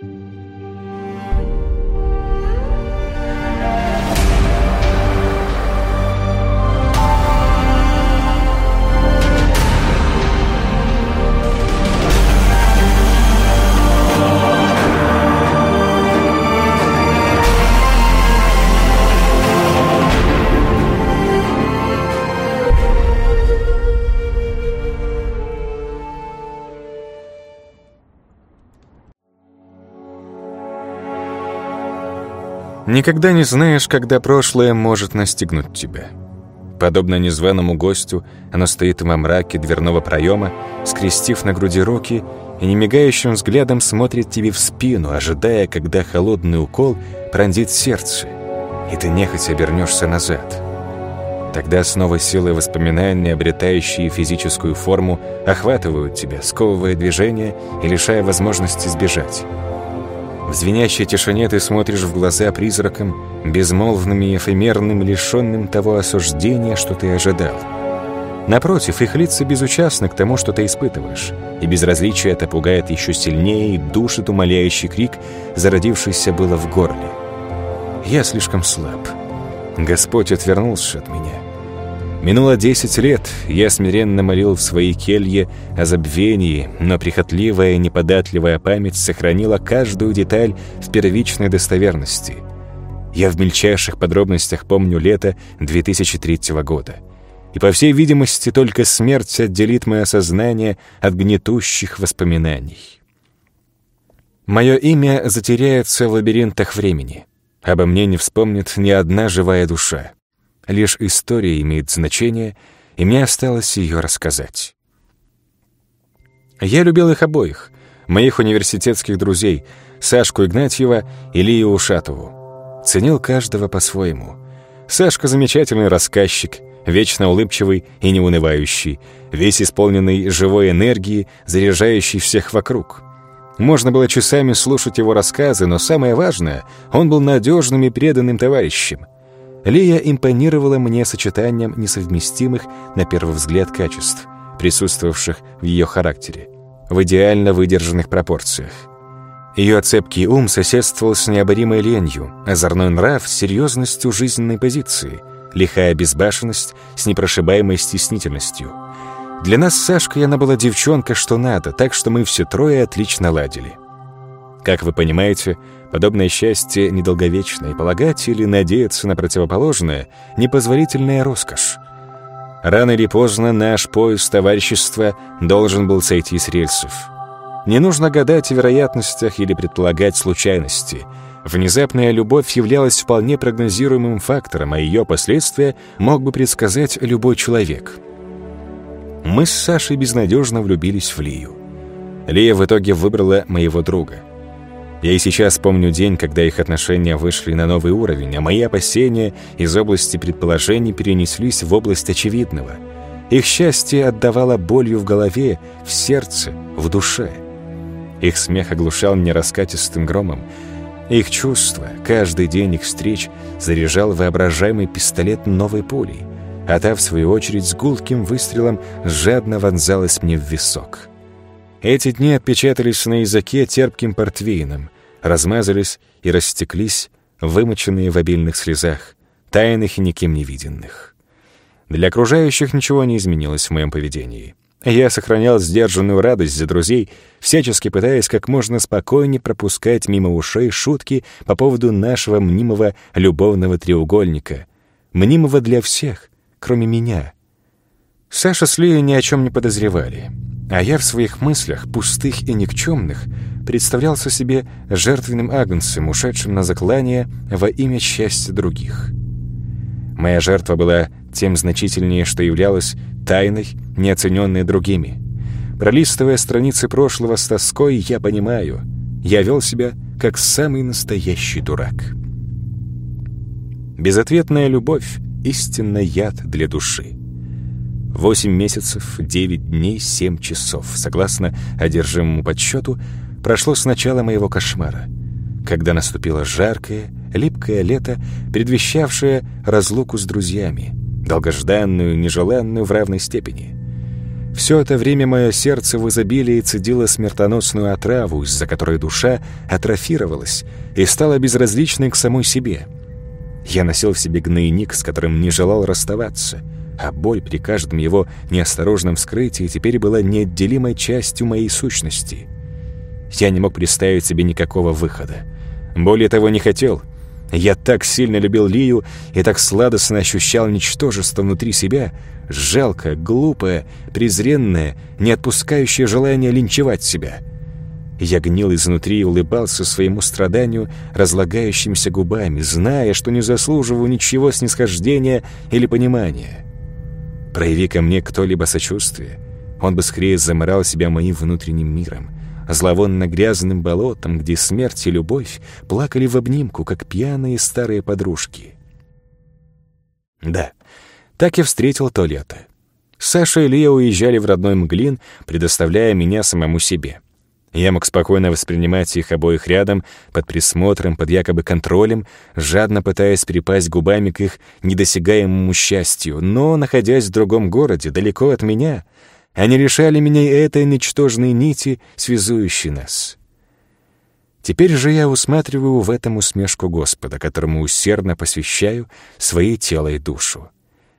you Никогда не знаешь, когда прошлое может настигнуть тебя. Подобно незваному гостю, оно стоит во мраке дверного проема, скрестив на груди руки и немигающим взглядом смотрит тебе в спину, ожидая, когда холодный укол пронзит сердце, и ты нехотя обернешься назад. Тогда снова силы воспоминаний, обретающие физическую форму, охватывают тебя, сковывая движение и лишая возможности сбежать. В звенящей тишине ты смотришь в глаза призракам, безмолвным и эфемерным, лишенным того осуждения, что ты ожидал. Напротив, их лица безучастны к тому, что ты испытываешь, и безразличие это пугает еще сильнее и душит умоляющий крик, зародившийся было в горле. «Я слишком слаб. Господь отвернулся от меня». Минуло десять лет, я смиренно молил в своей келье о забвении, но прихотливая и неподатливая память сохранила каждую деталь в первичной достоверности. Я в мельчайших подробностях помню лето 2003 года. И, по всей видимости, только смерть отделит мое сознание от гнетущих воспоминаний. Мое имя затеряется в лабиринтах времени. Обо мне не вспомнит ни одна живая душа. Лишь история имеет значение, и мне осталось ее рассказать. Я любил их обоих, моих университетских друзей, Сашку Игнатьева и Лию Ушатову. Ценил каждого по-своему. Сашка — замечательный рассказчик, вечно улыбчивый и неунывающий, весь исполненный живой энергии, заряжающий всех вокруг. Можно было часами слушать его рассказы, но самое важное — он был надежным и преданным товарищем — Лия импонировала мне сочетанием несовместимых, на первый взгляд, качеств, присутствовавших в ее характере, в идеально выдержанных пропорциях. Ее цепкий ум соседствовал с необоримой ленью, озорной нрав с серьезностью жизненной позиции, лихая безбашенность с непрошибаемой стеснительностью. Для нас с Сашкой она была девчонка что надо, так что мы все трое отлично ладили. Как вы понимаете, подобное счастье недолговечно, и полагать или надеяться на противоположное — непозволительная роскошь. Рано или поздно наш поезд товарищества должен был сойти с рельсов. Не нужно гадать о вероятностях или предполагать случайности. Внезапная любовь являлась вполне прогнозируемым фактором, а ее последствия мог бы предсказать любой человек. Мы с Сашей безнадежно влюбились в Лию. Лия в итоге выбрала моего друга — я и сейчас помню день, когда их отношения вышли на новый уровень, а мои опасения из области предположений перенеслись в область очевидного. Их счастье отдавало болью в голове, в сердце, в душе. Их смех оглушал меня раскатистым громом. Их чувства, каждый день их встреч заряжал воображаемый пистолет новой пулей, а та, в свою очередь, с гулким выстрелом жадно вонзалась мне в висок. Эти дни отпечатались на языке терпким портвейном, размазались и растеклись, вымоченные в обильных слезах, тайных и никем не виденных. Для окружающих ничего не изменилось в моем поведении. Я сохранял сдержанную радость за друзей, всячески пытаясь как можно спокойнее пропускать мимо ушей шутки по поводу нашего мнимого любовного треугольника, мнимого для всех, кроме меня. Саша с Лией ни о чем не подозревали — а я в своих мыслях, пустых и никчемных, представлялся себе жертвенным агнцем, ушедшим на заклание во имя счастья других. Моя жертва была тем значительнее, что являлась тайной, неоцененной другими. Пролистывая страницы прошлого с тоской, я понимаю, я вел себя как самый настоящий дурак. Безответная любовь — истинно яд для души. Восемь месяцев, девять дней, семь часов, согласно одержимому подсчету, прошло с начала моего кошмара, когда наступило жаркое, липкое лето, предвещавшее разлуку с друзьями, долгожданную, нежеланную в равной степени. Все это время мое сердце в изобилии цедило смертоносную отраву, из-за которой душа атрофировалась и стала безразличной к самой себе. Я носил в себе гнойник, с которым не желал расставаться, а боль при каждом его неосторожном вскрытии теперь была неотделимой частью моей сущности. Я не мог представить себе никакого выхода. Более того, не хотел — я так сильно любил Лию и так сладостно ощущал ничтожество внутри себя, жалкое, глупое, презренное, не отпускающее желание линчевать себя. Я гнил изнутри и улыбался своему страданию разлагающимися губами, зная, что не заслуживаю ничего снисхождения или понимания. Прояви ко мне кто-либо сочувствие, он бы скорее заморал себя моим внутренним миром, зловонно-грязным болотом, где смерть и любовь плакали в обнимку, как пьяные старые подружки. Да, так и встретил то лето. Саша и Лия уезжали в родной Мглин, предоставляя меня самому себе. Я мог спокойно воспринимать их обоих рядом, под присмотром, под якобы контролем, жадно пытаясь припасть губами к их недосягаемому счастью, но, находясь в другом городе, далеко от меня — они лишали меня этой ничтожной нити, связующей нас. Теперь же я усматриваю в этом усмешку Господа, которому усердно посвящаю свои тело и душу.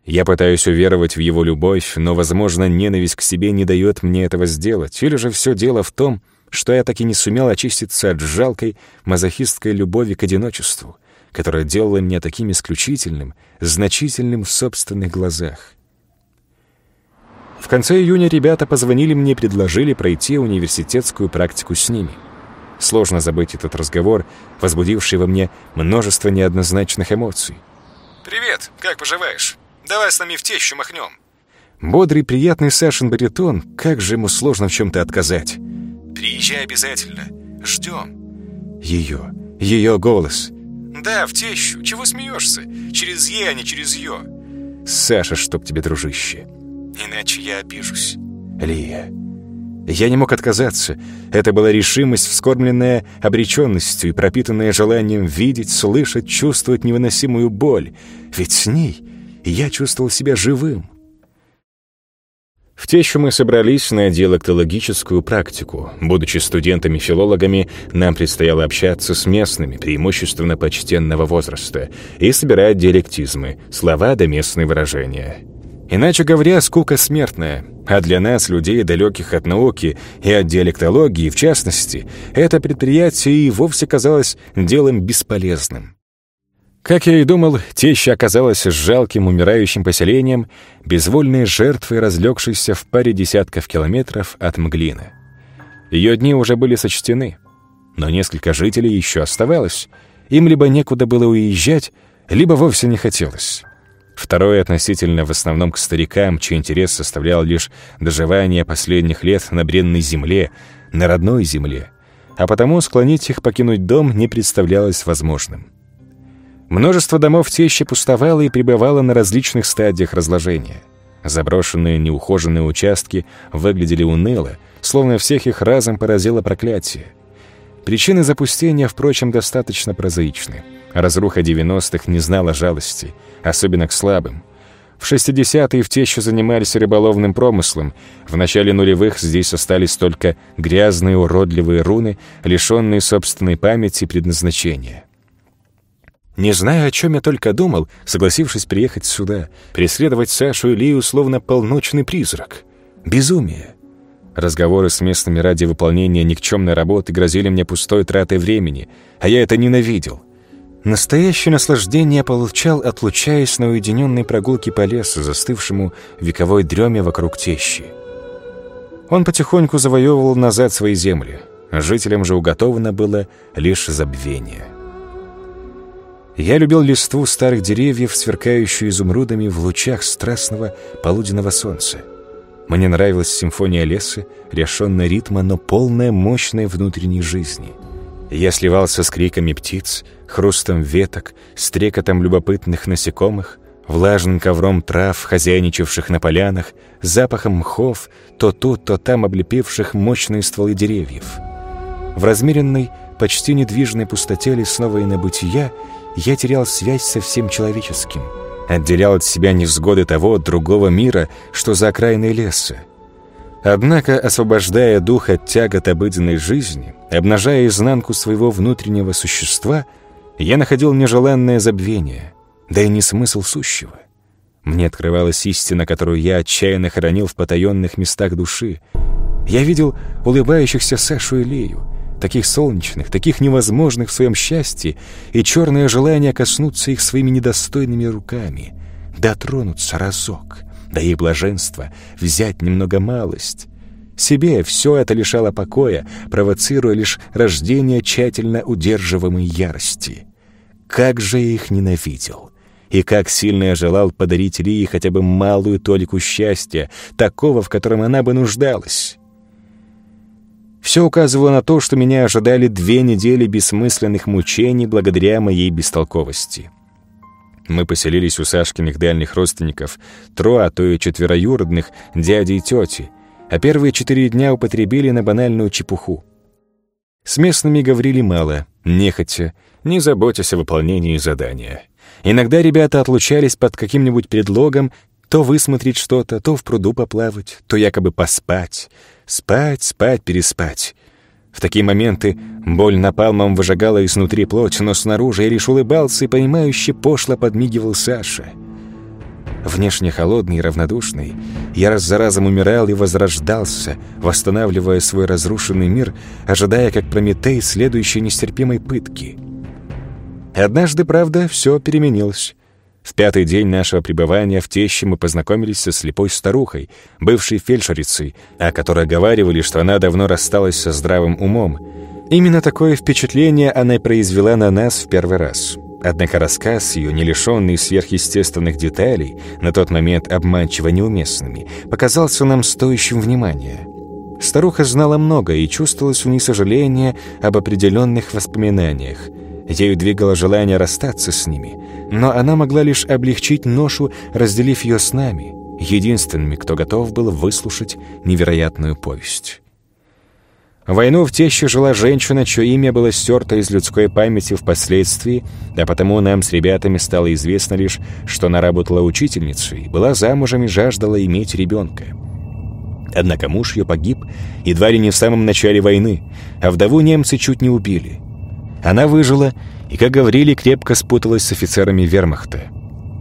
Я пытаюсь уверовать в Его любовь, но, возможно, ненависть к себе не дает мне этого сделать, или же все дело в том, что я так и не сумел очиститься от жалкой мазохистской любови к одиночеству, которая делала меня таким исключительным, значительным в собственных глазах. В конце июня ребята позвонили мне и предложили пройти университетскую практику с ними. Сложно забыть этот разговор, возбудивший во мне множество неоднозначных эмоций. «Привет, как поживаешь? Давай с нами в тещу махнем». Бодрый, приятный Сашин баритон, как же ему сложно в чем-то отказать. «Приезжай обязательно. Ждем». Ее, ее голос. «Да, в тещу. Чего смеешься? Через «е», а не через «ё». «Саша, чтоб тебе, дружище» иначе я обижусь. Лия. Я не мог отказаться. Это была решимость, вскормленная обреченностью и пропитанная желанием видеть, слышать, чувствовать невыносимую боль. Ведь с ней я чувствовал себя живым. В тещу мы собрались на диалектологическую практику. Будучи студентами-филологами, нам предстояло общаться с местными, преимущественно почтенного возраста, и собирать диалектизмы, слова да местные выражения. Иначе говоря, скука смертная. А для нас, людей, далеких от науки и от диалектологии, в частности, это предприятие и вовсе казалось делом бесполезным. Как я и думал, теща оказалась жалким умирающим поселением, безвольной жертвой, разлегшейся в паре десятков километров от Мглина. Ее дни уже были сочтены, но несколько жителей еще оставалось. Им либо некуда было уезжать, либо вовсе не хотелось. Второе относительно в основном к старикам, чей интерес составлял лишь доживание последних лет на бренной земле, на родной земле, а потому склонить их покинуть дом не представлялось возможным. Множество домов Теще пустовало и пребывало на различных стадиях разложения. Заброшенные неухоженные участки выглядели уныло, словно всех их разом поразило проклятие. Причины запустения, впрочем, достаточно прозаичны. Разруха 90-х не знала жалости — особенно к слабым. В 60-е в Тещу занимались рыболовным промыслом. В начале нулевых здесь остались только грязные уродливые руны, лишенные собственной памяти и предназначения. Не знаю, о чем я только думал, согласившись приехать сюда, преследовать Сашу и Лию словно полночный призрак. Безумие. Разговоры с местными ради выполнения никчемной работы грозили мне пустой тратой времени, а я это ненавидел. Настоящее наслаждение получал, отлучаясь на уединенной прогулке по лесу, застывшему вековой дреме вокруг тещи. Он потихоньку завоевывал назад свои земли, жителям же уготовано было лишь забвение. Я любил листву старых деревьев, сверкающую изумрудами в лучах страстного полуденного солнца. Мне нравилась симфония леса, лишенная ритма, но полная мощной внутренней жизни — я сливался с криками птиц, хрустом веток, стрекотом любопытных насекомых, влажным ковром трав, хозяйничавших на полянах, запахом мхов, то тут, то там облепивших мощные стволы деревьев. В размеренной, почти недвижной пустоте лесного инобытия я терял связь со всем человеческим, отделял от себя невзгоды того другого мира, что за окраиной леса. Однако, освобождая дух от тягот обыденной жизни, обнажая изнанку своего внутреннего существа, я находил нежеланное забвение, да и не смысл сущего. Мне открывалась истина, которую я отчаянно хранил в потаенных местах души. Я видел улыбающихся Сашу и Лею, таких солнечных, таких невозможных в своем счастье, и черное желание коснуться их своими недостойными руками, дотронуться разок — да и блаженство, взять немного малость. Себе все это лишало покоя, провоцируя лишь рождение тщательно удерживаемой ярости. Как же я их ненавидел! И как сильно я желал подарить Лии хотя бы малую толику счастья, такого, в котором она бы нуждалась. Все указывало на то, что меня ожидали две недели бессмысленных мучений благодаря моей бестолковости. Мы поселились у Сашкиных дальних родственников, тро, а то и четвероюродных, дяди и тети, а первые четыре дня употребили на банальную чепуху. С местными говорили мало, нехотя, не заботясь о выполнении задания. Иногда ребята отлучались под каким-нибудь предлогом то высмотреть что-то, то в пруду поплавать, то якобы поспать. Спать, спать, переспать. В такие моменты боль напалмом выжигала изнутри плоть, но снаружи я лишь улыбался и понимающе пошло подмигивал Саше. Внешне холодный и равнодушный, я раз за разом умирал и возрождался, восстанавливая свой разрушенный мир, ожидая, как Прометей, следующей нестерпимой пытки. Однажды, правда, все переменилось. В пятый день нашего пребывания в Теще мы познакомились со слепой старухой, бывшей фельдшерицей, о которой говаривали, что она давно рассталась со здравым умом. Именно такое впечатление она и произвела на нас в первый раз. Однако рассказ ее, не лишенный сверхъестественных деталей, на тот момент обманчиво неуместными, показался нам стоящим внимания. Старуха знала много и чувствовалось у ней сожаление об определенных воспоминаниях – Ею двигало желание расстаться с ними, но она могла лишь облегчить ношу, разделив ее с нами, единственными, кто готов был выслушать невероятную повесть. Войну в Теще жила женщина, чье имя было стерто из людской памяти впоследствии, а потому нам с ребятами стало известно лишь, что она работала учительницей, была замужем и жаждала иметь ребенка. Однако муж ее погиб едва ли не в самом начале войны, а вдову немцы чуть не убили — она выжила и, как говорили, крепко спуталась с офицерами вермахта.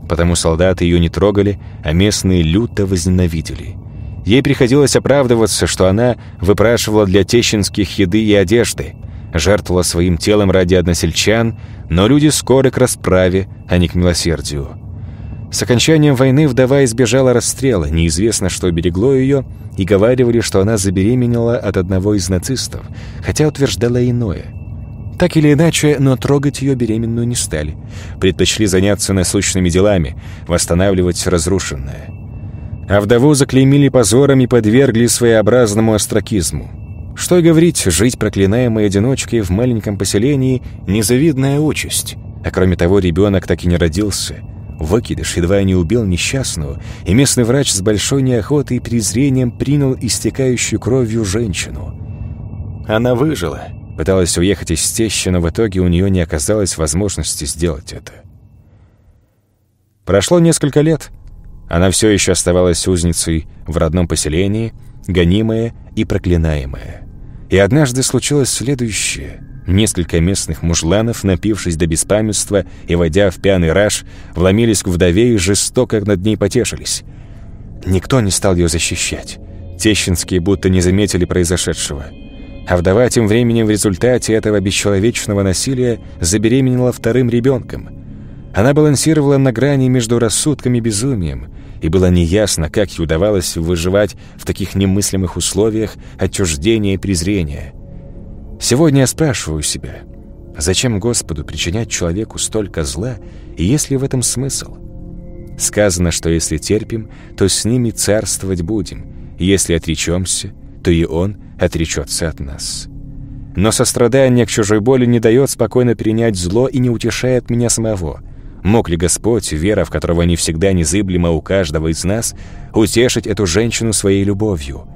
Потому солдаты ее не трогали, а местные люто возненавидели. Ей приходилось оправдываться, что она выпрашивала для тещинских еды и одежды, жертвовала своим телом ради односельчан, но люди скоро к расправе, а не к милосердию. С окончанием войны вдова избежала расстрела, неизвестно, что берегло ее, и говаривали, что она забеременела от одного из нацистов, хотя утверждала иное – так или иначе, но трогать ее беременную не стали. Предпочли заняться насущными делами, восстанавливать разрушенное. А вдову заклеймили позором и подвергли своеобразному остракизму. Что и говорить, жить проклинаемой одиночкой в маленьком поселении – незавидная участь. А кроме того, ребенок так и не родился. Выкидыш едва не убил несчастную, и местный врач с большой неохотой и презрением принял истекающую кровью женщину. Она выжила – Пыталась уехать из тещи, но в итоге у нее не оказалось возможности сделать это. Прошло несколько лет. Она все еще оставалась узницей в родном поселении, гонимая и проклинаемая. И однажды случилось следующее. Несколько местных мужланов, напившись до беспамятства и войдя в пьяный раж, вломились к вдове и жестоко над ней потешились. Никто не стал ее защищать. Тещинские будто не заметили произошедшего. А вдова тем временем в результате этого бесчеловечного насилия забеременела вторым ребенком. Она балансировала на грани между рассудком и безумием, и было неясно, как ей удавалось выживать в таких немыслимых условиях отчуждения и презрения. Сегодня я спрашиваю себя, зачем Господу причинять человеку столько зла, и есть ли в этом смысл? Сказано, что если терпим, то с ними царствовать будем, если отречемся, то и Он — отречется от нас. Но сострадание к чужой боли не дает спокойно перенять зло и не утешает меня самого. Мог ли Господь, вера в которого не всегда незыблема у каждого из нас, утешить эту женщину своей любовью?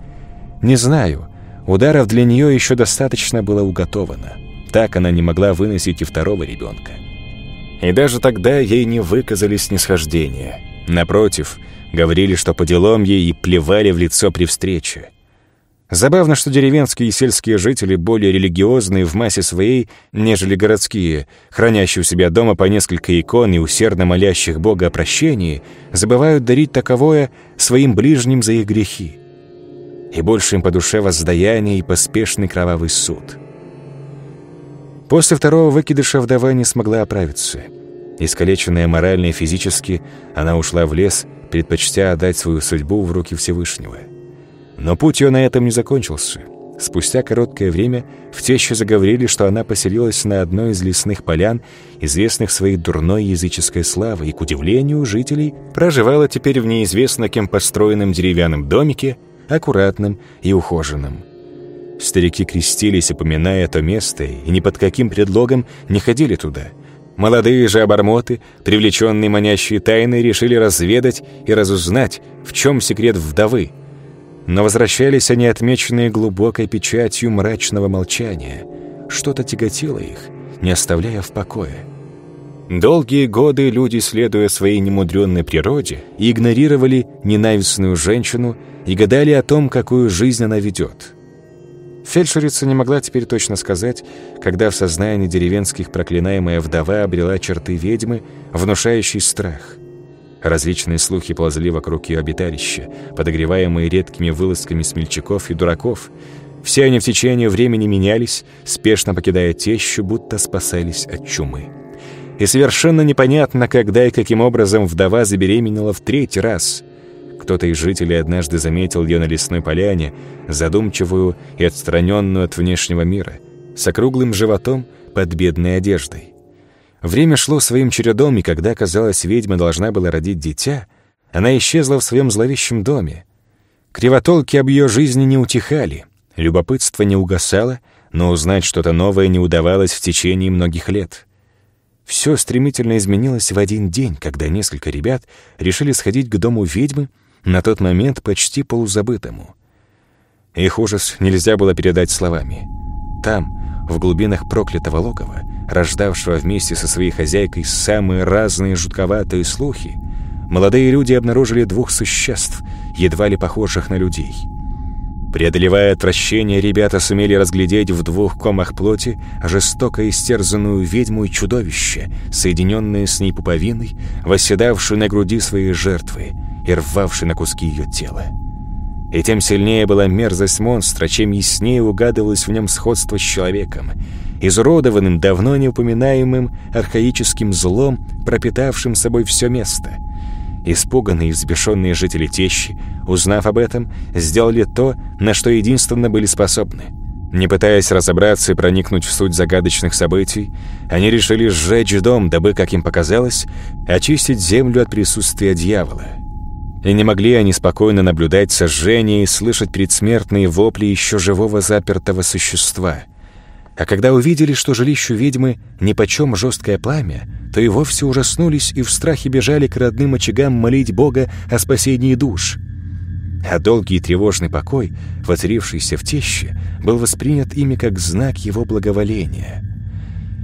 Не знаю. Ударов для нее еще достаточно было уготовано. Так она не могла выносить и второго ребенка. И даже тогда ей не выказали снисхождения. Напротив, говорили, что по делам ей и плевали в лицо при встрече. Забавно, что деревенские и сельские жители более религиозные в массе своей, нежели городские, хранящие у себя дома по несколько икон и усердно молящих Бога о прощении, забывают дарить таковое своим ближним за их грехи. И больше им по душе воздаяние и поспешный кровавый суд. После второго выкидыша вдова не смогла оправиться. Искалеченная морально и физически, она ушла в лес, предпочтя отдать свою судьбу в руки Всевышнего. Но путь ее на этом не закончился. Спустя короткое время в теще заговорили, что она поселилась на одной из лесных полян, известных своей дурной языческой славой, и, к удивлению жителей, проживала теперь в неизвестно кем построенном деревянном домике, аккуратном и ухоженном. Старики крестились, упоминая то место, и ни под каким предлогом не ходили туда. Молодые же обормоты, привлеченные манящие тайны, решили разведать и разузнать, в чем секрет вдовы — но возвращались они, отмеченные глубокой печатью мрачного молчания. Что-то тяготило их, не оставляя в покое. Долгие годы люди, следуя своей немудренной природе, игнорировали ненавистную женщину и гадали о том, какую жизнь она ведет. Фельдшерица не могла теперь точно сказать, когда в сознании деревенских проклинаемая вдова обрела черты ведьмы, внушающей страх. Различные слухи ползли вокруг ее обиталища, подогреваемые редкими вылазками смельчаков и дураков. Все они в течение времени менялись, спешно покидая тещу, будто спасались от чумы. И совершенно непонятно, когда и каким образом вдова забеременела в третий раз. Кто-то из жителей однажды заметил ее на лесной поляне, задумчивую и отстраненную от внешнего мира, с округлым животом под бедной одеждой. Время шло своим чередом, и когда, казалось, ведьма должна была родить дитя, она исчезла в своем зловещем доме. Кривотолки об ее жизни не утихали, любопытство не угасало, но узнать что-то новое не удавалось в течение многих лет. Все стремительно изменилось в один день, когда несколько ребят решили сходить к дому ведьмы, на тот момент почти полузабытому. Их ужас нельзя было передать словами. Там, в глубинах проклятого логова, рождавшего вместе со своей хозяйкой самые разные жутковатые слухи, молодые люди обнаружили двух существ, едва ли похожих на людей. Преодолевая отвращение, ребята сумели разглядеть в двух комах плоти жестоко истерзанную ведьму и чудовище, соединенное с ней пуповиной, восседавшую на груди своей жертвы и рвавшей на куски ее тела. И тем сильнее была мерзость монстра, чем яснее угадывалось в нем сходство с человеком — изуродованным, давно не упоминаемым архаическим злом, пропитавшим собой все место. Испуганные и взбешенные жители Тещи, узнав об этом, сделали то, на что единственно были способны. Не пытаясь разобраться и проникнуть в суть загадочных событий, они решили сжечь дом, дабы, как им показалось, очистить землю от присутствия дьявола. И не могли они спокойно наблюдать сожжение и слышать предсмертные вопли еще живого запертого существа — а когда увидели, что жилищу ведьмы нипочем жесткое пламя, то и вовсе ужаснулись и в страхе бежали к родным очагам молить Бога о спасении душ. А долгий и тревожный покой, воцарившийся в теще, был воспринят ими как знак его благоволения.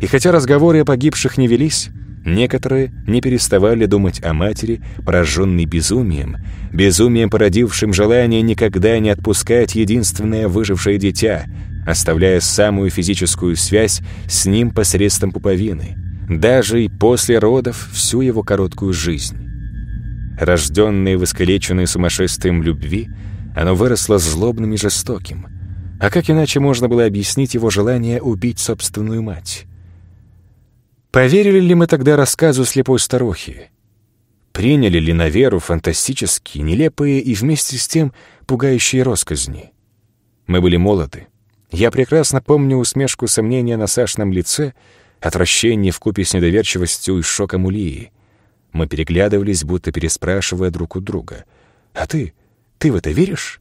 И хотя разговоры о погибших не велись, некоторые не переставали думать о матери, пораженной безумием, безумием, породившим желание никогда не отпускать единственное выжившее дитя — оставляя самую физическую связь с ним посредством пуповины, даже и после родов всю его короткую жизнь. Рожденное в искалеченной сумасшествием любви, оно выросло злобным и жестоким. А как иначе можно было объяснить его желание убить собственную мать? Поверили ли мы тогда рассказу слепой старухи? Приняли ли на веру фантастические, нелепые и вместе с тем пугающие росказни? Мы были молоды, я прекрасно помню усмешку сомнения на Сашном лице, отвращение вкупе с недоверчивостью и шоком Улии. Мы переглядывались, будто переспрашивая друг у друга. «А ты? Ты в это веришь?»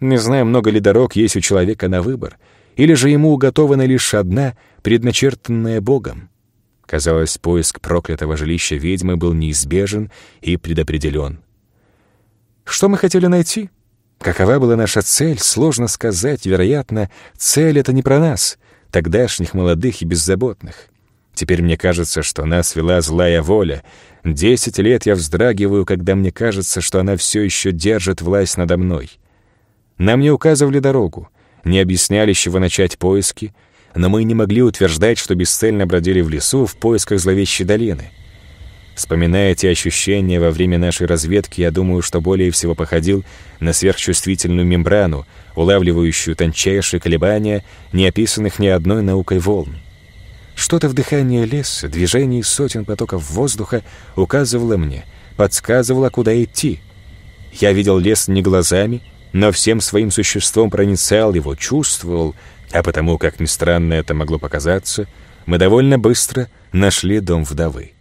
Не знаю, много ли дорог есть у человека на выбор, или же ему уготована лишь одна, предначертанная Богом. Казалось, поиск проклятого жилища ведьмы был неизбежен и предопределен. Что мы хотели найти? Какова была наша цель, сложно сказать. Вероятно, цель — это не про нас, тогдашних молодых и беззаботных. Теперь мне кажется, что нас вела злая воля. Десять лет я вздрагиваю, когда мне кажется, что она все еще держит власть надо мной. Нам не указывали дорогу, не объясняли, с чего начать поиски, но мы не могли утверждать, что бесцельно бродили в лесу в поисках зловещей долины. Вспоминая эти ощущения во время нашей разведки, я думаю, что более всего походил на сверхчувствительную мембрану, улавливающую тончайшие колебания, не описанных ни одной наукой волн. Что-то в дыхании леса, движении сотен потоков воздуха указывало мне, подсказывало, куда идти. Я видел лес не глазами, но всем своим существом проницал его, чувствовал, а потому, как ни странно это могло показаться, мы довольно быстро нашли дом вдовы.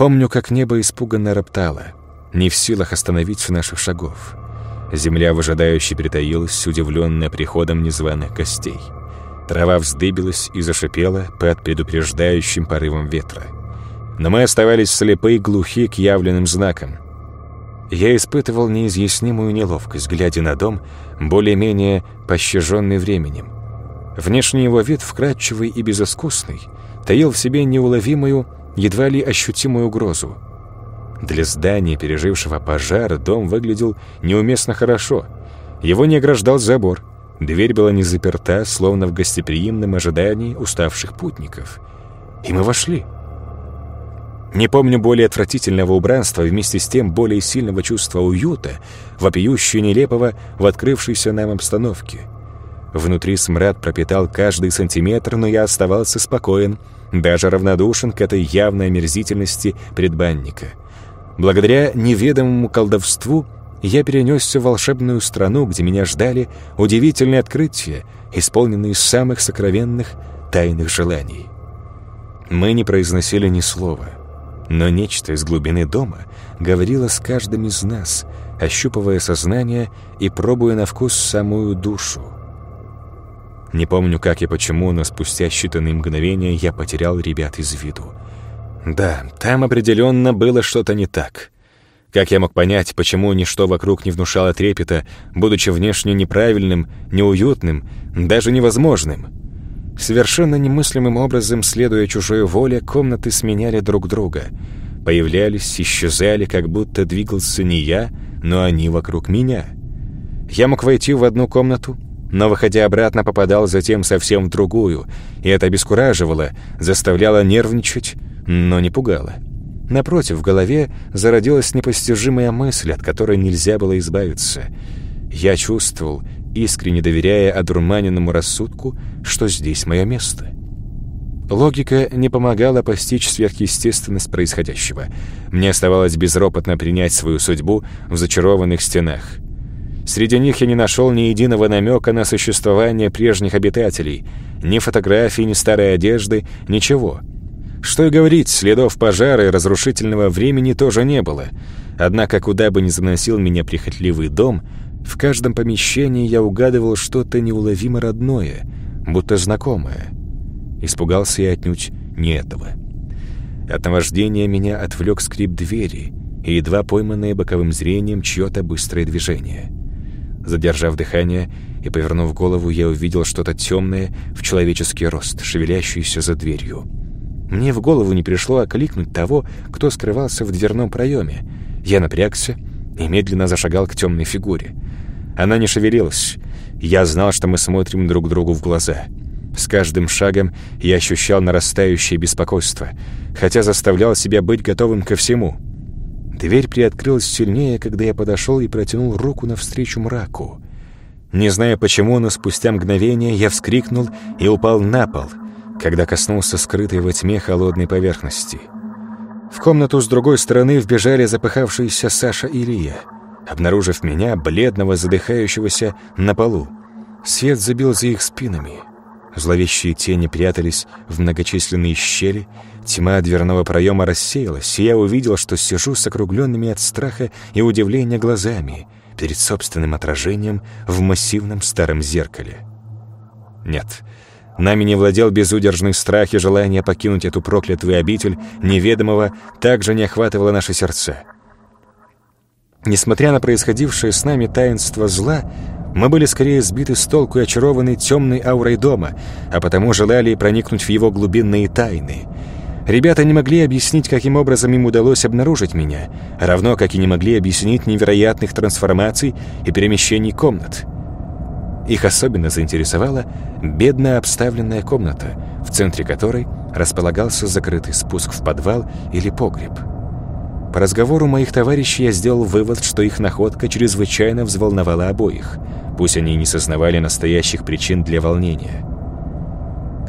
Помню, как небо испуганно роптало, не в силах остановить наших шагов. Земля выжидающе притаилась, удивленная приходом незваных гостей. Трава вздыбилась и зашипела под предупреждающим порывом ветра. Но мы оставались слепы и глухи к явленным знакам — я испытывал неизъяснимую неловкость, глядя на дом, более-менее пощаженный временем. Внешний его вид, вкрадчивый и безыскусный, таил в себе неуловимую, едва ли ощутимую угрозу. Для здания, пережившего пожар, дом выглядел неуместно хорошо. Его не ограждал забор. Дверь была не заперта, словно в гостеприимном ожидании уставших путников. И мы вошли. Не помню более отвратительного убранства, вместе с тем более сильного чувства уюта, вопиющего нелепого в открывшейся нам обстановке. Внутри смрад пропитал каждый сантиметр, но я оставался спокоен, даже равнодушен к этой явной омерзительности предбанника. Благодаря неведомому колдовству я перенесся в волшебную страну, где меня ждали удивительные открытия, исполненные самых сокровенных тайных желаний. Мы не произносили ни слова — но нечто из глубины дома говорило с каждым из нас, ощупывая сознание и пробуя на вкус самую душу. Не помню, как и почему, но спустя считанные мгновения я потерял ребят из виду. Да, там определенно было что-то не так. Как я мог понять, почему ничто вокруг не внушало трепета, будучи внешне неправильным, неуютным, даже невозможным? Совершенно немыслимым образом, следуя чужой воле, комнаты сменяли друг друга. Появлялись, исчезали, как будто двигался не я, но они вокруг меня. Я мог войти в одну комнату, но, выходя обратно, попадал затем совсем в другую, и это обескураживало, заставляло нервничать, но не пугало. Напротив, в голове зародилась непостижимая мысль, от которой нельзя было избавиться. Я чувствовал, искренне доверяя одурманенному рассудку, что здесь мое место. Логика не помогала постичь сверхъестественность происходящего. Мне оставалось безропотно принять свою судьбу в зачарованных стенах. Среди них я не нашел ни единого намека на существование прежних обитателей, ни фотографий, ни старой одежды, ничего. Что и говорить, следов пожара и разрушительного времени тоже не было. Однако, куда бы ни заносил меня прихотливый дом — в каждом помещении я угадывал что-то неуловимо родное, будто знакомое. Испугался я отнюдь не этого. От наваждения меня отвлек скрип двери и едва пойманное боковым зрением чье-то быстрое движение. Задержав дыхание и повернув голову, я увидел что-то темное в человеческий рост, шевелящееся за дверью. Мне в голову не пришло окликнуть того, кто скрывался в дверном проеме. Я напрягся и медленно зашагал к темной фигуре. Она не шевелилась. Я знал, что мы смотрим друг другу в глаза. С каждым шагом я ощущал нарастающее беспокойство, хотя заставлял себя быть готовым ко всему. Дверь приоткрылась сильнее, когда я подошел и протянул руку навстречу мраку. Не зная почему, но спустя мгновение я вскрикнул и упал на пол, когда коснулся скрытой во тьме холодной поверхности. В комнату с другой стороны вбежали запыхавшиеся Саша и Илья — обнаружив меня, бледного, задыхающегося, на полу. Свет забил за их спинами. Зловещие тени прятались в многочисленные щели, тьма дверного проема рассеялась, и я увидел, что сижу с округленными от страха и удивления глазами перед собственным отражением в массивном старом зеркале. Нет, нами не владел безудержный страх и желание покинуть эту проклятую обитель неведомого, также не охватывало наши сердца — Несмотря на происходившее с нами таинство зла, мы были скорее сбиты с толку и очарованы темной аурой дома, а потому желали проникнуть в его глубинные тайны. Ребята не могли объяснить, каким образом им удалось обнаружить меня, равно как и не могли объяснить невероятных трансформаций и перемещений комнат. Их особенно заинтересовала бедно обставленная комната, в центре которой располагался закрытый спуск в подвал или погреб. По разговору моих товарищей я сделал вывод, что их находка чрезвычайно взволновала обоих, пусть они и не сознавали настоящих причин для волнения.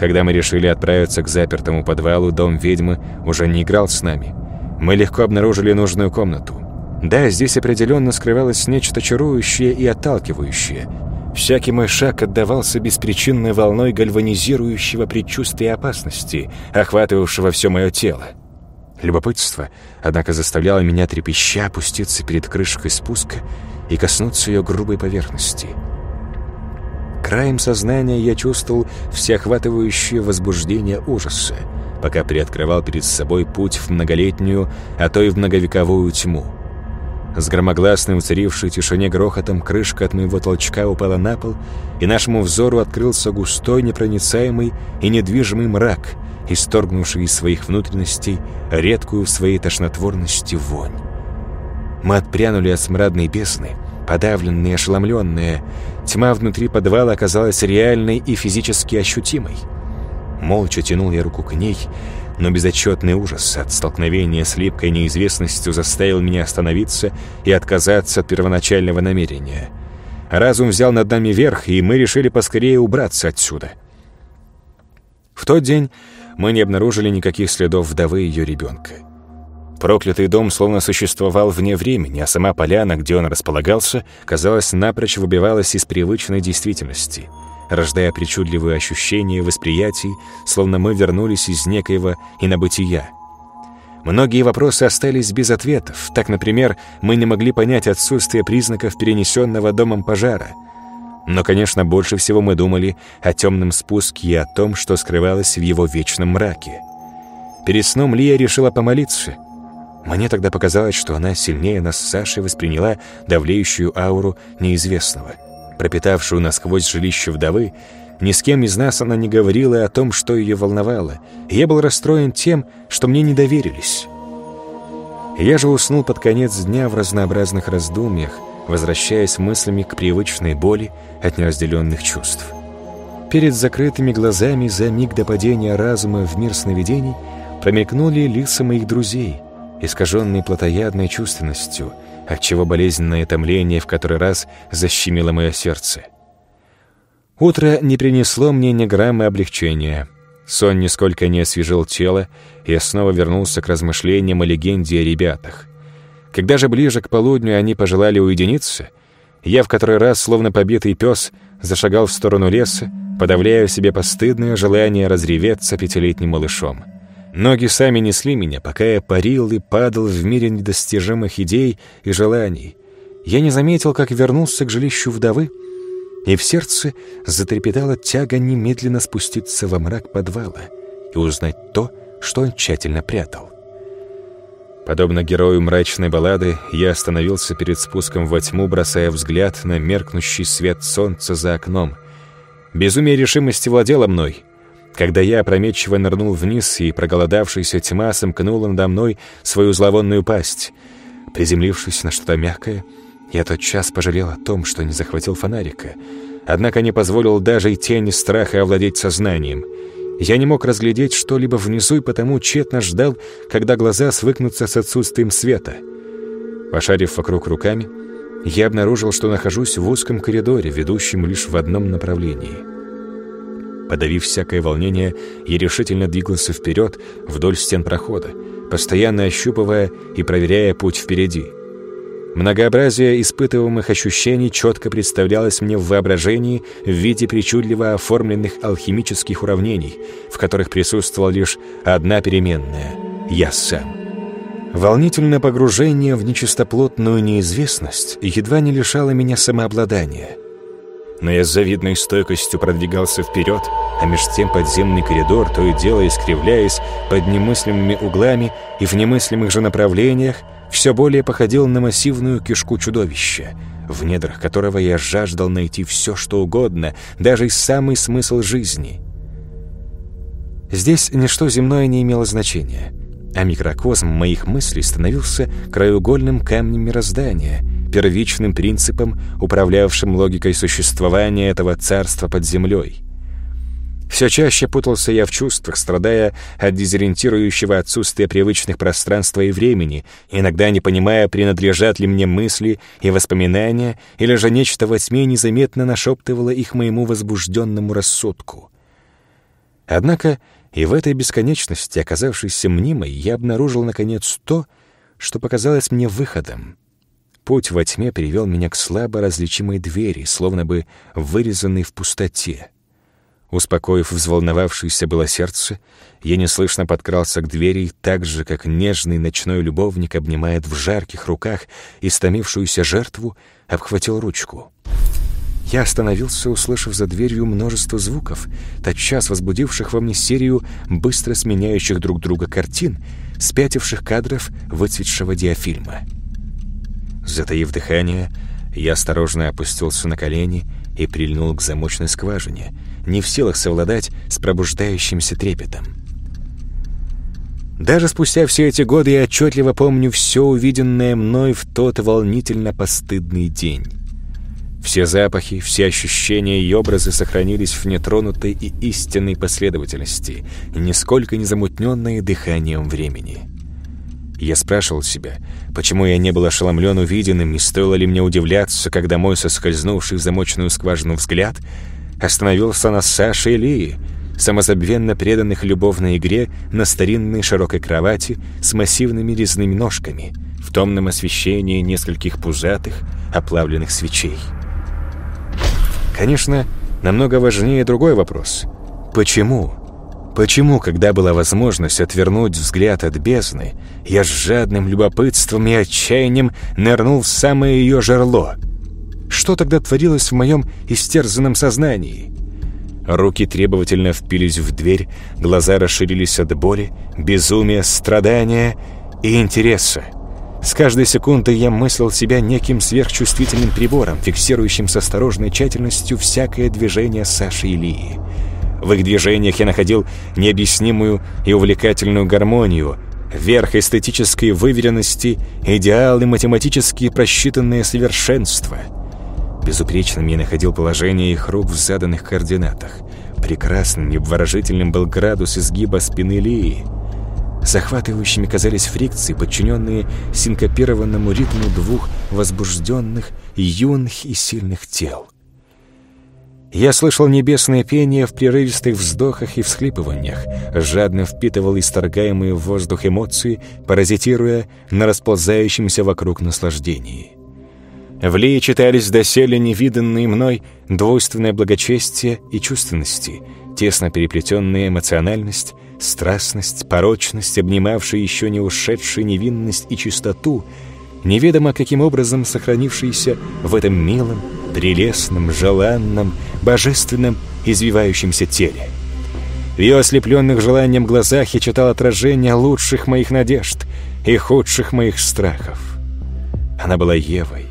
Когда мы решили отправиться к запертому подвалу, дом ведьмы уже не играл с нами. Мы легко обнаружили нужную комнату. Да, здесь определенно скрывалось нечто чарующее и отталкивающее – Всякий мой шаг отдавался беспричинной волной гальванизирующего предчувствия опасности, охватывавшего все мое тело. Любопытство, однако, заставляло меня трепеща опуститься перед крышкой спуска и коснуться ее грубой поверхности. Краем сознания я чувствовал всеохватывающее возбуждение ужаса, пока приоткрывал перед собой путь в многолетнюю, а то и в многовековую тьму — с громогласным царившей тишине грохотом крышка от моего толчка упала на пол, и нашему взору открылся густой, непроницаемый и недвижимый мрак, исторгнувший из своих внутренностей редкую в своей тошнотворности вонь. Мы отпрянули от смрадной бездны, подавленные, ошеломленные. Тьма внутри подвала оказалась реальной и физически ощутимой. Молча тянул я руку к ней — но безотчетный ужас от столкновения с липкой неизвестностью заставил меня остановиться и отказаться от первоначального намерения. Разум взял над нами верх, и мы решили поскорее убраться отсюда. В тот день мы не обнаружили никаких следов вдовы и ее ребенка. Проклятый дом словно существовал вне времени, а сама поляна, где он располагался, казалось, напрочь выбивалась из привычной действительности — рождая причудливые ощущения восприятий, словно мы вернулись из некоего инобытия. Многие вопросы остались без ответов. Так, например, мы не могли понять отсутствие признаков перенесенного домом пожара. Но, конечно, больше всего мы думали о темном спуске и о том, что скрывалось в его вечном мраке. Перед сном Лия решила помолиться. Мне тогда показалось, что она сильнее нас с Сашей восприняла давлеющую ауру неизвестного — пропитавшую насквозь жилище вдовы, ни с кем из нас она не говорила о том, что ее волновало, я был расстроен тем, что мне не доверились. Я же уснул под конец дня в разнообразных раздумьях, возвращаясь мыслями к привычной боли от неразделенных чувств. Перед закрытыми глазами за миг до падения разума в мир сновидений промелькнули лица моих друзей, искаженные плотоядной чувственностью — отчего болезненное томление в который раз защемило мое сердце. Утро не принесло мне ни грамма облегчения. Сон нисколько не освежил тело, и я снова вернулся к размышлениям о легенде о ребятах. Когда же ближе к полудню они пожелали уединиться, я в который раз, словно побитый пес, зашагал в сторону леса, подавляя в себе постыдное желание разреветься пятилетним малышом. Ноги сами несли меня, пока я парил и падал в мире недостижимых идей и желаний. Я не заметил, как вернулся к жилищу вдовы, и в сердце затрепетала тяга немедленно спуститься во мрак подвала и узнать то, что он тщательно прятал. Подобно герою мрачной баллады, я остановился перед спуском во тьму, бросая взгляд на меркнущий свет солнца за окном. Безумие решимости владело мной — когда я опрометчиво нырнул вниз, и проголодавшаяся тьма сомкнула надо мной свою зловонную пасть. Приземлившись на что-то мягкое, я тот час пожалел о том, что не захватил фонарика, однако не позволил даже и тени страха овладеть сознанием. Я не мог разглядеть что-либо внизу и потому тщетно ждал, когда глаза свыкнутся с отсутствием света. Пошарив вокруг руками, я обнаружил, что нахожусь в узком коридоре, ведущем лишь в одном направлении — Подавив всякое волнение, я решительно двигался вперед вдоль стен прохода, постоянно ощупывая и проверяя путь впереди. Многообразие испытываемых ощущений четко представлялось мне в воображении в виде причудливо оформленных алхимических уравнений, в которых присутствовала лишь одна переменная — «я сам». Волнительное погружение в нечистоплотную неизвестность едва не лишало меня самообладания — но я с завидной стойкостью продвигался вперед, а меж тем подземный коридор, то и дело искривляясь под немыслимыми углами и в немыслимых же направлениях, все более походил на массивную кишку чудовища, в недрах которого я жаждал найти все, что угодно, даже и самый смысл жизни. Здесь ничто земное не имело значения, а микрокосм моих мыслей становился краеугольным камнем мироздания, первичным принципом, управлявшим логикой существования этого царства под землей. Все чаще путался я в чувствах, страдая от дезориентирующего отсутствия привычных пространства и времени, иногда не понимая, принадлежат ли мне мысли и воспоминания, или же нечто во тьме незаметно нашептывало их моему возбужденному рассудку. Однако и в этой бесконечности, оказавшейся мнимой, я обнаружил, наконец, то, что показалось мне выходом. Путь во тьме привел меня к слабо различимой двери, словно бы вырезанной в пустоте. Успокоив взволновавшееся было сердце, я неслышно подкрался к двери так же, как нежный ночной любовник обнимает в жарких руках истомившуюся жертву, обхватил ручку. Я остановился, услышав за дверью множество звуков, тотчас возбудивших во мне серию быстро сменяющих друг друга картин, спятивших кадров выцветшего диафильма. Затаив дыхание, я осторожно опустился на колени и прильнул к замочной скважине — не в силах совладать с пробуждающимся трепетом. Даже спустя все эти годы я отчетливо помню все увиденное мной в тот волнительно-постыдный день. Все запахи, все ощущения и образы сохранились в нетронутой и истинной последовательности, нисколько не замутненные дыханием времени. Я спрашивал себя, почему я не был ошеломлен увиденным, и стоило ли мне удивляться, когда мой соскользнувший в замочную скважину взгляд остановился на Саше и Лии, самозабвенно преданных любовной игре на старинной широкой кровати с массивными резными ножками, в томном освещении нескольких пузатых, оплавленных свечей. Конечно, намного важнее другой вопрос. Почему? Почему, когда была возможность отвернуть взгляд от бездны, я с жадным любопытством и отчаянием нырнул в самое ее жерло — что тогда творилось в моем истерзанном сознании? Руки требовательно впились в дверь, глаза расширились от боли, безумия, страдания и интереса. С каждой секундой я мыслил себя неким сверхчувствительным прибором, фиксирующим с осторожной тщательностью всякое движение Саши и Лии. В их движениях я находил необъяснимую и увлекательную гармонию, верх эстетической выверенности, идеалы математически просчитанное совершенство — Безупречным я находил положение их рук в заданных координатах. Прекрасным и обворожительным был градус изгиба спины Лии. Захватывающими казались фрикции, подчиненные синкопированному ритму двух возбужденных, юных и сильных тел. Я слышал небесное пение в прерывистых вздохах и всхлипываниях, жадно впитывал исторгаемые в воздух эмоции, паразитируя на расползающемся вокруг наслаждении. В Лии читались доселе невиданные мной двойственное благочестие и чувственности, тесно переплетенная эмоциональность, страстность, порочность, обнимавшие еще не ушедшую невинность и чистоту, неведомо каким образом сохранившиеся в этом милом, прелестном, желанном, божественном, извивающемся теле. В ее ослепленных желанием глазах я читал отражение лучших моих надежд и худших моих страхов. Она была Евой,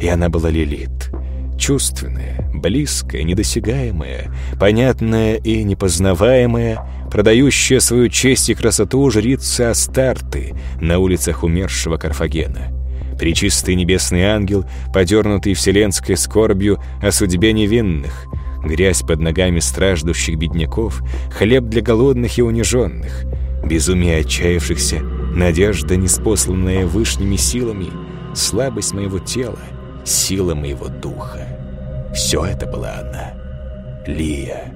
и она была Лилит. Чувственная, близкая, недосягаемая, понятная и непознаваемая, продающая свою честь и красоту жрица Астарты на улицах умершего Карфагена. Пречистый небесный ангел, подернутый вселенской скорбью о судьбе невинных, грязь под ногами страждущих бедняков, хлеб для голодных и униженных, безумие отчаявшихся, надежда, неспосланная вышними силами, слабость моего тела — сила моего духа. Все это была она. Лия.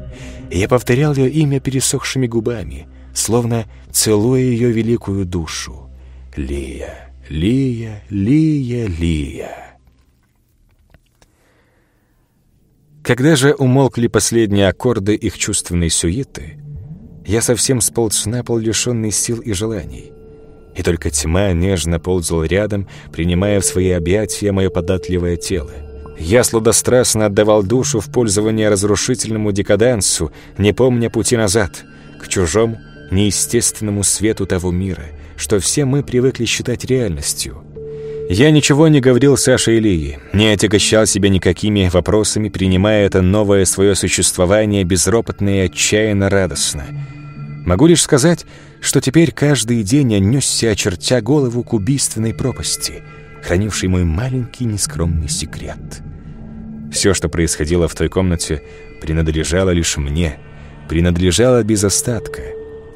Я повторял ее имя пересохшими губами, словно целуя ее великую душу. Лия, Лия, Лия, Лия. Когда же умолкли последние аккорды их чувственной суеты, я совсем сполз на пол, лишенный сил и желаний и только тьма нежно ползала рядом, принимая в свои объятия мое податливое тело. Я сладострастно отдавал душу в пользование разрушительному декадансу, не помня пути назад, к чужому, неестественному свету того мира, что все мы привыкли считать реальностью. Я ничего не говорил Саше Илии, не отягощал себя никакими вопросами, принимая это новое свое существование безропотно и отчаянно радостно — Могу лишь сказать, что теперь каждый день я несся, очертя голову к убийственной пропасти, хранившей мой маленький нескромный секрет. Все, что происходило в той комнате, принадлежало лишь мне, принадлежало без остатка.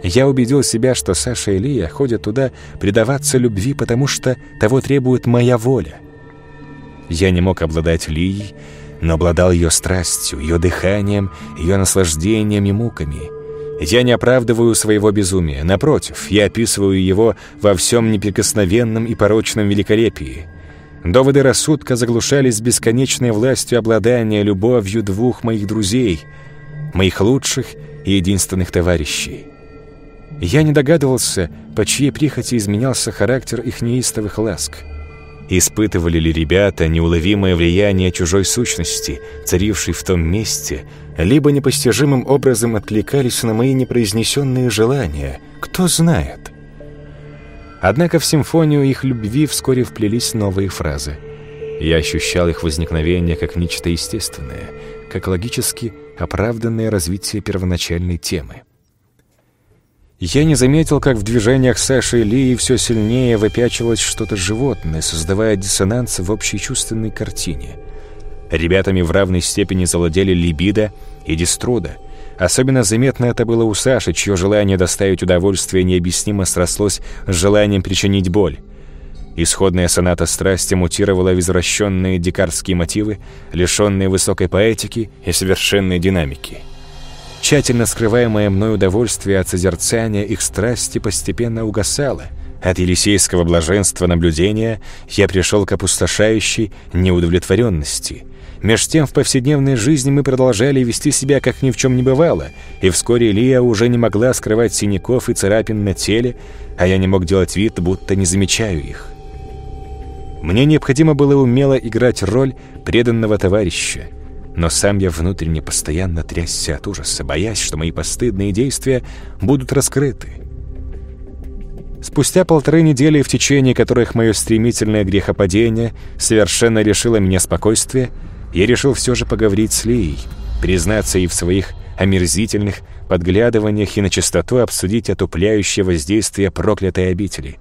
Я убедил себя, что Саша и Лия ходят туда предаваться любви, потому что того требует моя воля. Я не мог обладать Лией, но обладал ее страстью, ее дыханием, ее наслаждением и муками — я не оправдываю своего безумия. Напротив, я описываю его во всем неприкосновенном и порочном великолепии. Доводы рассудка заглушались бесконечной властью обладания любовью двух моих друзей, моих лучших и единственных товарищей. Я не догадывался, по чьей прихоти изменялся характер их неистовых ласк. Испытывали ли ребята неуловимое влияние чужой сущности, царившей в том месте, либо непостижимым образом откликались на мои непроизнесенные желания, кто знает. Однако в симфонию их любви вскоре вплелись новые фразы. Я ощущал их возникновение как нечто естественное, как логически оправданное развитие первоначальной темы. Я не заметил, как в движениях Саши и Лии все сильнее выпячивалось что-то животное, создавая диссонанс в общей чувственной картине — Ребятами в равной степени завладели либидо и диструда. Особенно заметно это было у Саши, чье желание доставить удовольствие необъяснимо срослось с желанием причинить боль. Исходная соната страсти мутировала в извращенные дикарские мотивы, лишенные высокой поэтики и совершенной динамики. Тщательно скрываемое мной удовольствие от созерцания их страсти постепенно угасало. От елисейского блаженства наблюдения я пришел к опустошающей неудовлетворенности — Меж тем в повседневной жизни мы продолжали вести себя, как ни в чем не бывало, и вскоре Лия уже не могла скрывать синяков и царапин на теле, а я не мог делать вид, будто не замечаю их. Мне необходимо было умело играть роль преданного товарища, но сам я внутренне постоянно трясся от ужаса, боясь, что мои постыдные действия будут раскрыты. Спустя полторы недели, в течение которых мое стремительное грехопадение совершенно лишило меня спокойствия, я решил все же поговорить с Лией, признаться ей в своих омерзительных подглядываниях и на чистоту обсудить отупляющее воздействие проклятой обители,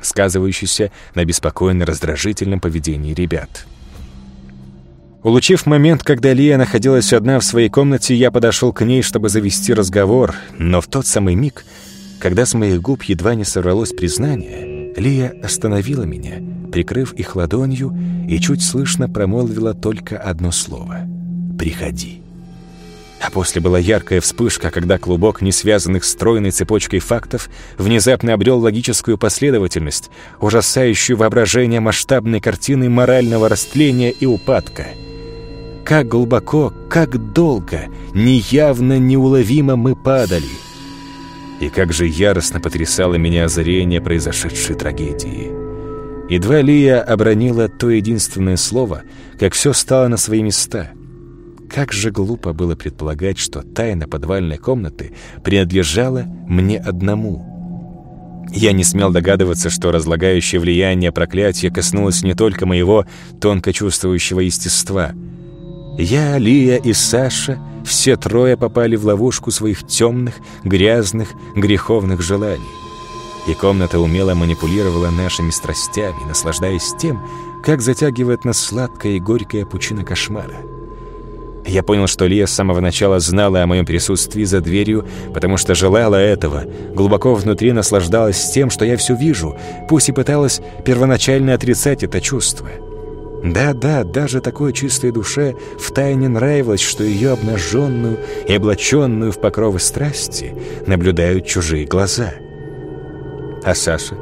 сказывающееся на беспокойно-раздражительном поведении ребят. Улучив момент, когда Лия находилась одна в своей комнате, я подошел к ней, чтобы завести разговор, но в тот самый миг, когда с моих губ едва не сорвалось признание, Лия остановила меня — прикрыв их ладонью, и чуть слышно промолвила только одно слово «Приходи». А после была яркая вспышка, когда клубок не связанных стройной цепочкой фактов внезапно обрел логическую последовательность, ужасающую воображение масштабной картины морального растления и упадка. Как глубоко, как долго, неявно, неуловимо мы падали. И как же яростно потрясало меня озарение произошедшей трагедии. Едва Лия обронила то единственное слово, как все стало на свои места. Как же глупо было предполагать, что тайна подвальной комнаты принадлежала мне одному. Я не смел догадываться, что разлагающее влияние проклятия коснулось не только моего тонко чувствующего естества. Я, Лия и Саша, все трое попали в ловушку своих темных, грязных, греховных желаний и комната умело манипулировала нашими страстями, наслаждаясь тем, как затягивает нас сладкая и горькая пучина кошмара. Я понял, что Лия с самого начала знала о моем присутствии за дверью, потому что желала этого, глубоко внутри наслаждалась тем, что я все вижу, пусть и пыталась первоначально отрицать это чувство. Да-да, даже такой чистой душе втайне нравилось, что ее обнаженную и облаченную в покровы страсти наблюдают чужие глаза — а Саша,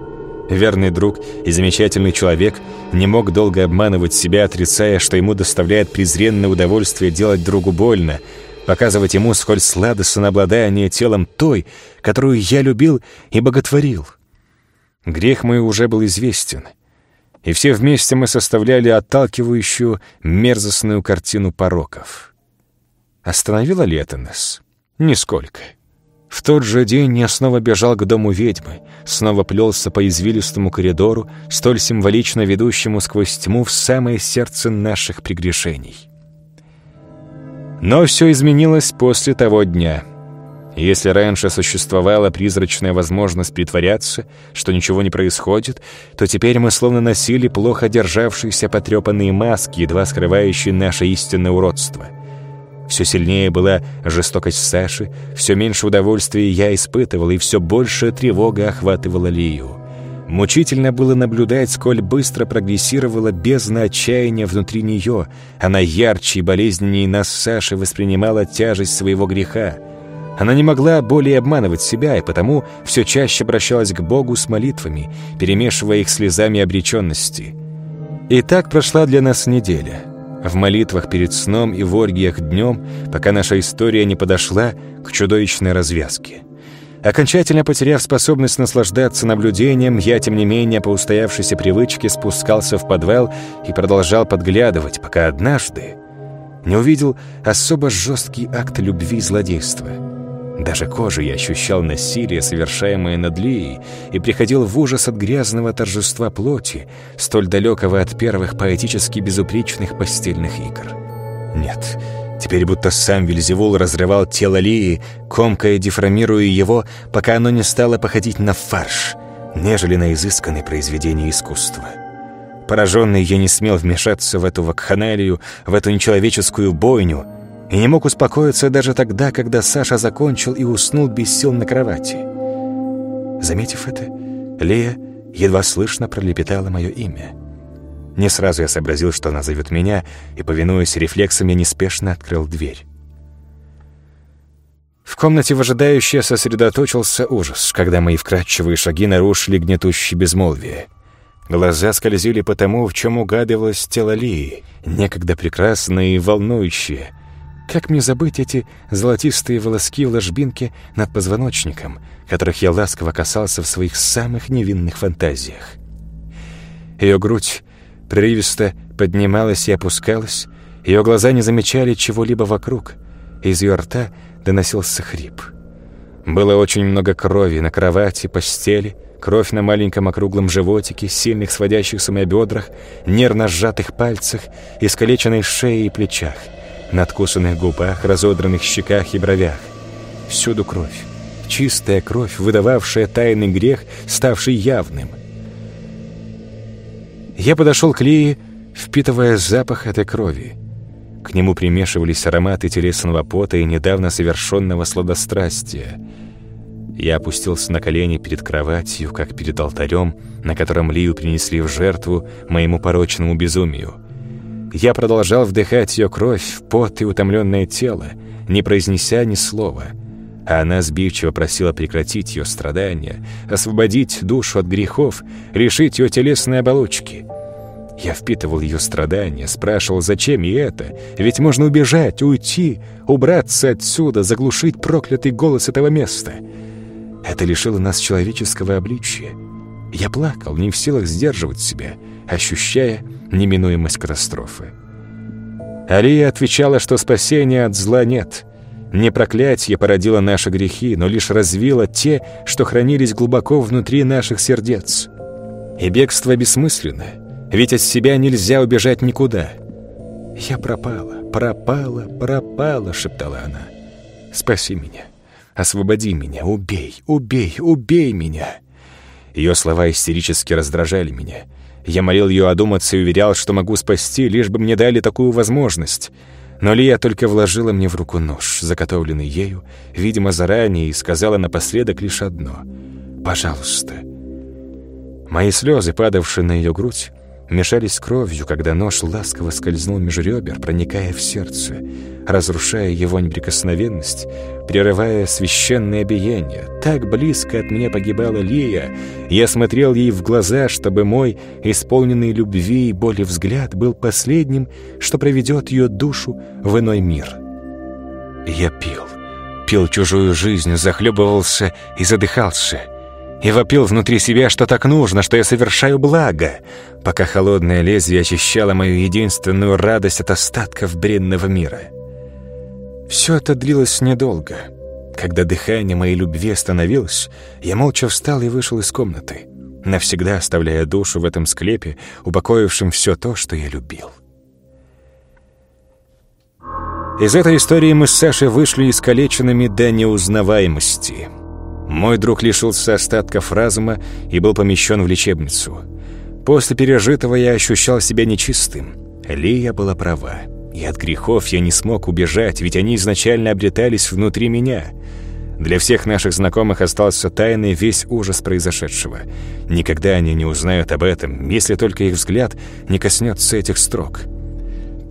верный друг и замечательный человек, не мог долго обманывать себя, отрицая, что ему доставляет презренное удовольствие делать другу больно, показывать ему, сколь сладостно обладание телом той, которую я любил и боготворил. Грех мой уже был известен, и все вместе мы составляли отталкивающую мерзостную картину пороков. Остановило ли это нас? Нисколько. В тот же день я снова бежал к дому ведьмы, снова плелся по извилистому коридору, столь символично ведущему сквозь тьму в самое сердце наших прегрешений. Но все изменилось после того дня. Если раньше существовала призрачная возможность притворяться, что ничего не происходит, то теперь мы словно носили плохо державшиеся потрепанные маски, едва скрывающие наше истинное уродство. Все сильнее была жестокость Саши, все меньше удовольствия я испытывал, и все больше тревога охватывала Лию. Мучительно было наблюдать, сколь быстро прогрессировала бездна отчаяния внутри нее. Она ярче и болезненнее нас Саши воспринимала тяжесть своего греха. Она не могла более обманывать себя, и потому все чаще обращалась к Богу с молитвами, перемешивая их слезами обреченности. И так прошла для нас неделя. В молитвах перед сном и в оргиях днем, пока наша история не подошла к чудовищной развязке. Окончательно потеряв способность наслаждаться наблюдением, я, тем не менее, по устоявшейся привычке спускался в подвал и продолжал подглядывать, пока однажды не увидел особо жесткий акт любви и злодейства — даже кожей я ощущал насилие, совершаемое над Лией, и приходил в ужас от грязного торжества плоти, столь далекого от первых поэтически безупречных постельных игр. Нет, теперь будто сам Вильзевул разрывал тело Лии, комкая и деформируя его, пока оно не стало походить на фарш, нежели на изысканное произведение искусства. Пораженный я не смел вмешаться в эту вакханалию, в эту нечеловеческую бойню — и не мог успокоиться даже тогда, когда Саша закончил и уснул без сил на кровати. Заметив это, Лея едва слышно пролепетала мое имя. Не сразу я сообразил, что она зовет меня, и, повинуясь рефлексам, я неспешно открыл дверь. В комнате выжидающая сосредоточился ужас, когда мои вкрадчивые шаги нарушили гнетущее безмолвие. Глаза скользили по тому, в чем угадывалось тело Лии, некогда прекрасное и волнующее — как мне забыть эти золотистые волоски в ложбинке над позвоночником, которых я ласково касался в своих самых невинных фантазиях? Ее грудь прерывисто поднималась и опускалась, ее глаза не замечали чего-либо вокруг, из ее рта доносился хрип. Было очень много крови на кровати, постели, кровь на маленьком округлом животике, сильных сводящих с ума бедрах, нервно сжатых пальцах, искалеченной шее и плечах — на откусанных губах, разодранных щеках и бровях. Всюду кровь. Чистая кровь, выдававшая тайный грех, ставший явным. Я подошел к Лии, впитывая запах этой крови. К нему примешивались ароматы телесного пота и недавно совершенного сладострастия. Я опустился на колени перед кроватью, как перед алтарем, на котором Лию принесли в жертву моему порочному безумию. Я продолжал вдыхать ее кровь, пот и утомленное тело, не произнеся ни слова. А она сбивчиво просила прекратить ее страдания, освободить душу от грехов, решить ее телесные оболочки. Я впитывал ее страдания, спрашивал, зачем ей это? Ведь можно убежать, уйти, убраться отсюда, заглушить проклятый голос этого места. Это лишило нас человеческого обличия. Я плакал, не в силах сдерживать себя, ощущая неминуемость катастрофы. Алия отвечала, что спасения от зла нет. Не проклятие породило наши грехи, но лишь развило те, что хранились глубоко внутри наших сердец. И бегство бессмысленно, ведь от себя нельзя убежать никуда. «Я пропала, пропала, пропала», — шептала она. «Спаси меня, освободи меня, убей, убей, убей меня». Ее слова истерически раздражали меня — я молил ее одуматься и уверял, что могу спасти, лишь бы мне дали такую возможность. Но Лия только вложила мне в руку нож, заготовленный ею, видимо, заранее, и сказала напоследок лишь одно «Пожалуйста». Мои слезы, падавшие на ее грудь, мешались кровью, когда нож ласково скользнул меж ребер, проникая в сердце, разрушая его неприкосновенность, прерывая священное биение. Так близко от меня погибала Лия. Я смотрел ей в глаза, чтобы мой, исполненный любви и боли взгляд, был последним, что проведет ее душу в иной мир. Я пил, пил чужую жизнь, захлебывался и задыхался — и вопил внутри себя, что так нужно, что я совершаю благо, пока холодное лезвие очищало мою единственную радость от остатков бренного мира. Все это длилось недолго. Когда дыхание моей любви остановилось, я молча встал и вышел из комнаты, навсегда оставляя душу в этом склепе, упокоившем все то, что я любил. Из этой истории мы с Сашей вышли искалеченными до неузнаваемости. Мой друг лишился остатков разума и был помещен в лечебницу. После пережитого я ощущал себя нечистым. Лия была права. И от грехов я не смог убежать, ведь они изначально обретались внутри меня. Для всех наших знакомых остался тайной весь ужас произошедшего. Никогда они не узнают об этом, если только их взгляд не коснется этих строк.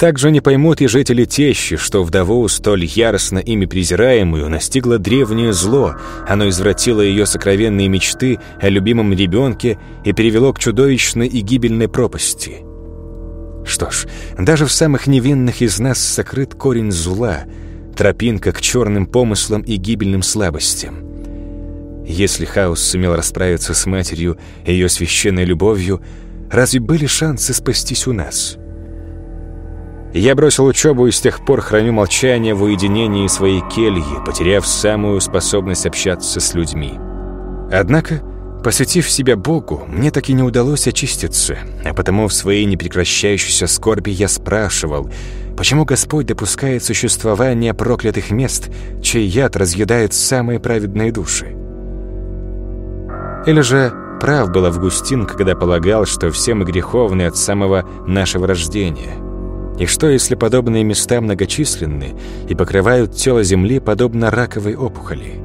Также не поймут и жители Тещи, что вдову, столь яростно ими презираемую, настигло древнее зло. Оно извратило ее сокровенные мечты о любимом ребенке и перевело к чудовищной и гибельной пропасти. Что ж, даже в самых невинных из нас сокрыт корень зла, тропинка к черным помыслам и гибельным слабостям. Если Хаос сумел расправиться с матерью и ее священной любовью, разве были шансы спастись у нас? Я бросил учебу и с тех пор храню молчание в уединении своей кельи, потеряв самую способность общаться с людьми. Однако Посвятив себя Богу, мне так и не удалось очиститься, а потому в своей непрекращающейся скорби я спрашивал, почему Господь допускает существование проклятых мест, чей яд разъедает самые праведные души? Или же прав был Августин, когда полагал, что все мы греховны от самого нашего рождения? И что, если подобные места многочисленны и покрывают тело Земли подобно раковой опухоли?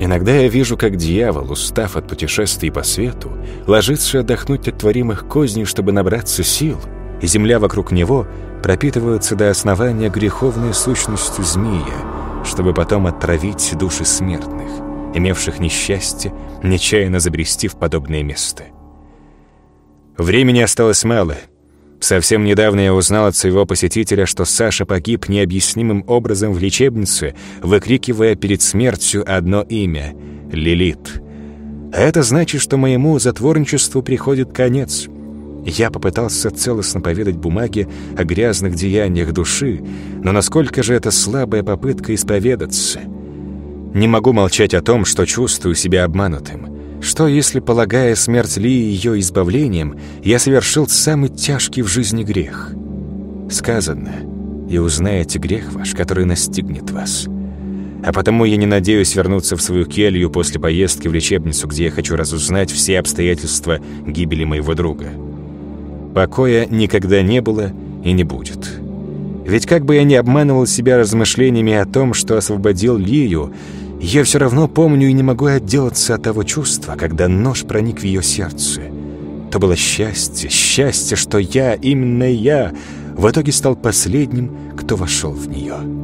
Иногда я вижу, как дьявол, устав от путешествий по свету, ложится отдохнуть от творимых козней, чтобы набраться сил, и земля вокруг него пропитывается до основания греховной сущностью змея, чтобы потом отравить души смертных, имевших несчастье нечаянно забрести в подобное место. Времени осталось мало — Совсем недавно я узнал от своего посетителя, что Саша погиб необъяснимым образом в лечебнице, выкрикивая перед смертью одно имя — Лилит. Это значит, что моему затворничеству приходит конец. Я попытался целостно поведать бумаге о грязных деяниях души, но насколько же это слабая попытка исповедаться? Не могу молчать о том, что чувствую себя обманутым. Что, если, полагая смерть Ли ее избавлением, я совершил самый тяжкий в жизни грех? Сказано, и узнаете грех ваш, который настигнет вас. А потому я не надеюсь вернуться в свою келью после поездки в лечебницу, где я хочу разузнать все обстоятельства гибели моего друга. Покоя никогда не было и не будет. Ведь как бы я ни обманывал себя размышлениями о том, что освободил Лию, я все равно помню и не могу отделаться от того чувства, когда нож проник в ее сердце. То было счастье, счастье, что я, именно я, в итоге стал последним, кто вошел в нее».